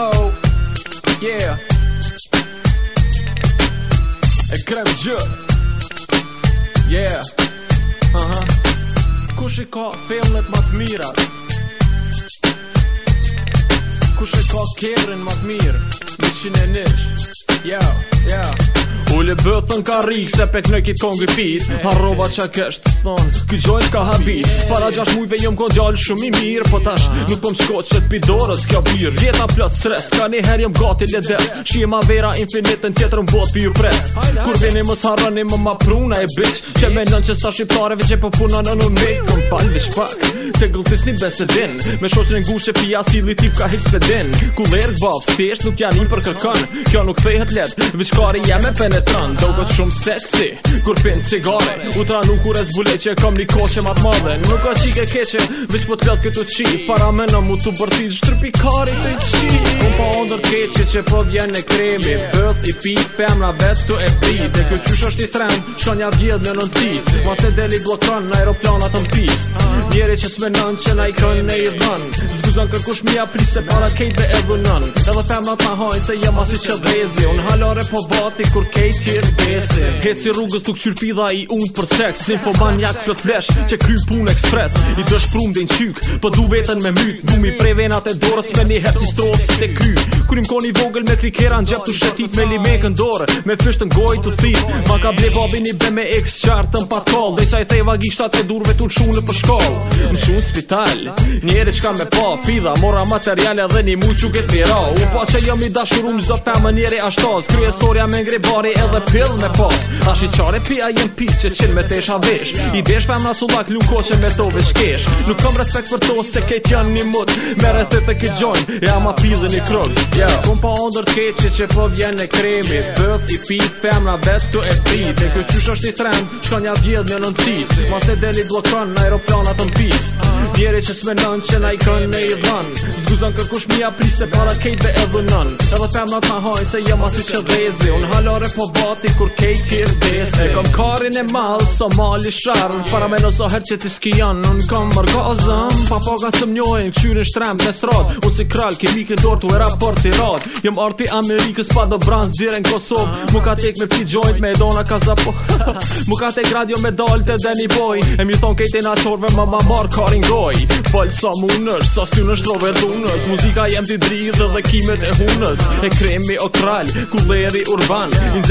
Oh, yeah E krem gjë Yeah, uh-huh Kushe ka felën ma të mirat Kushe ka kërën ma të mirë Në qëne nësh Yeah, yeah Ullë bëtën ka rikë se pek në kitë kongë i pitë Harrova që kështë thonë, këtë gjojnë ka habitë Para gjash mujve jom kënë gjallë shumë i mirë Po tash nuk pëmë po shkot që t'pi dorës kjo birë Jeta plët stres, ka një herë jom gati le desë Shqie ma vera infinitën tjetër më botë pjur presë Kur vini më t'harëni më ma pruna e bitch Që me nënë që sa shqiptareve që po puna në në me Këm palë vish pak, se gëllësis Me shosin e ngushe tip ka për Kjo nuk me tën Dogët shumë sexy, kur pinë cigare U nuk u rezbule që e kam një koqe mat madhe Nuk ka qik e keqe, vëq po t'vjot këtu qi Para me në mu t'u bërti që kari të i qi Unë pa ondër keqe që po vjen e kremi Pëth i pi, femra vetë të e pi Dhe kjo qysh është i trem, Shkon nja vjedh në nën ti Mas e deli blokon, në aeroplanat të mpi Njeri që smenon nën që na i kënë e i dhën Zguzën kërkush mija prisë para kejt dhe e gunën Edhe femrat ma hojnë se jem asi që dhezi Unë halore po vati kur ke prej besim Heci rrugës tuk qyrpida i unë për seks Sin po ban jak të flesh që kry pun ekspres I dësh prum din qyk, për po du vetën me myt Du mi prej venat e dorës me një hepsi strofës të kry Kërim ko një vogël me klikera në gjep të shetit me limekën dorë Me fysht në gojë të thit Ma ka ble babi një be me ex qartën pa kall Dhe sa i theva gishtat e durve të në shunë për shkall Në shunë spital, njeri qka me pa Pida, mora materiale dhe një muqë u këtë vira U pa që jam i dashurum zë femë njeri ashtaz Kryesoria me ngri bari edhe pill me pot Ashi qare pia jem pi që qin me tesha vesh I vesh fem në sulak lu koqe me tove shkesh Nuk kom respekt për to se kejt jan një mut Mere se të ki gjojnë, ja ma pizën i krok yeah. Kom pa ondër të keqe që po vjen e kremi Bëf i pi fem në ves të e pi Dhe kjo qysh është i trend, shka një vjedh një në nëci Mas e deli blokon në aeroplanat të mpis Djeri që smenon që na i kën në i dhën Zguzon kërkush mija priste para kejt dhe edhe nën Edhe fem në të se jem asu që dhezi Unë halare po bati kur kejti e des E kom karin e mal, so mal i sharm Para me nëso her që ti s'ki janë, nën kom mërgazëm Pa paga së mjojnë, në shtrem dhe srat Unë si kral, kemi vike dorë të raport i rat Jëm arti Amerikës, pa do brans, diren Kosovë Mu ka tek me pi joint, me edona ka po Mu ka tek radio me dalë të demi boj E mi thonë e na qorve, ma ma marë karin goj Falë sa mu nësh, sa s'ju nësh rove Muzika jem ti dridhë dhe kimet e hunës E kremi o kral, ku urban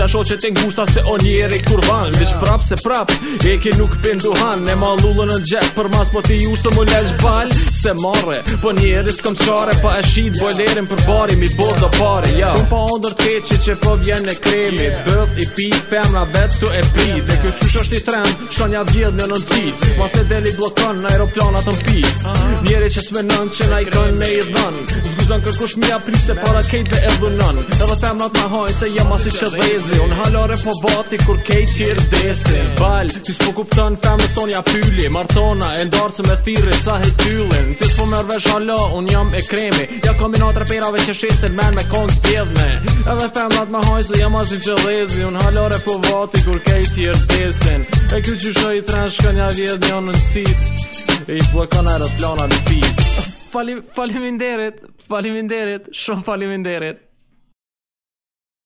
shoqe të ngushta se o njeri kur van Vish prap se prap, e ki nuk pindu han Ne ma lullu në gjep për mas po ti ju së mu lesh val Se marre, po njeri s'kom qare Pa e shit të për bari, mi bo do pare ja. Kum pa ondër të që po vjen në kremi Bëf i pi, femra vet të e pri Dhe kjo qush është i trend, shka nja vjedh në në Mas të deli blokon, në aeroplanat në pi uh-huh. Njeri që s'me nën që na i me i dhën Zguzan kërkush mi apri para kejt dhe e dhunon Edhe femrat ma hojn se jam asi shëdhezi Unë halore po bati kur kej qirë desin Val, ti s'po kuptan këta me ton ja pylli Martona, e ndarë me thiri sa he tyllin Ti s'po mërve shala, unë jam e kremi Ja kombinat perave që shesin men me kong t'pjedhme Edhe femnat me hajzë, jam asin që dhezi Unë halore po bati kur kej qirë desin E kjo që shoj i tren shkën ja vjedh një në cic E i plëkan e rët plana në pis Falim, faliminderit, faliminderit, shumë faliminderit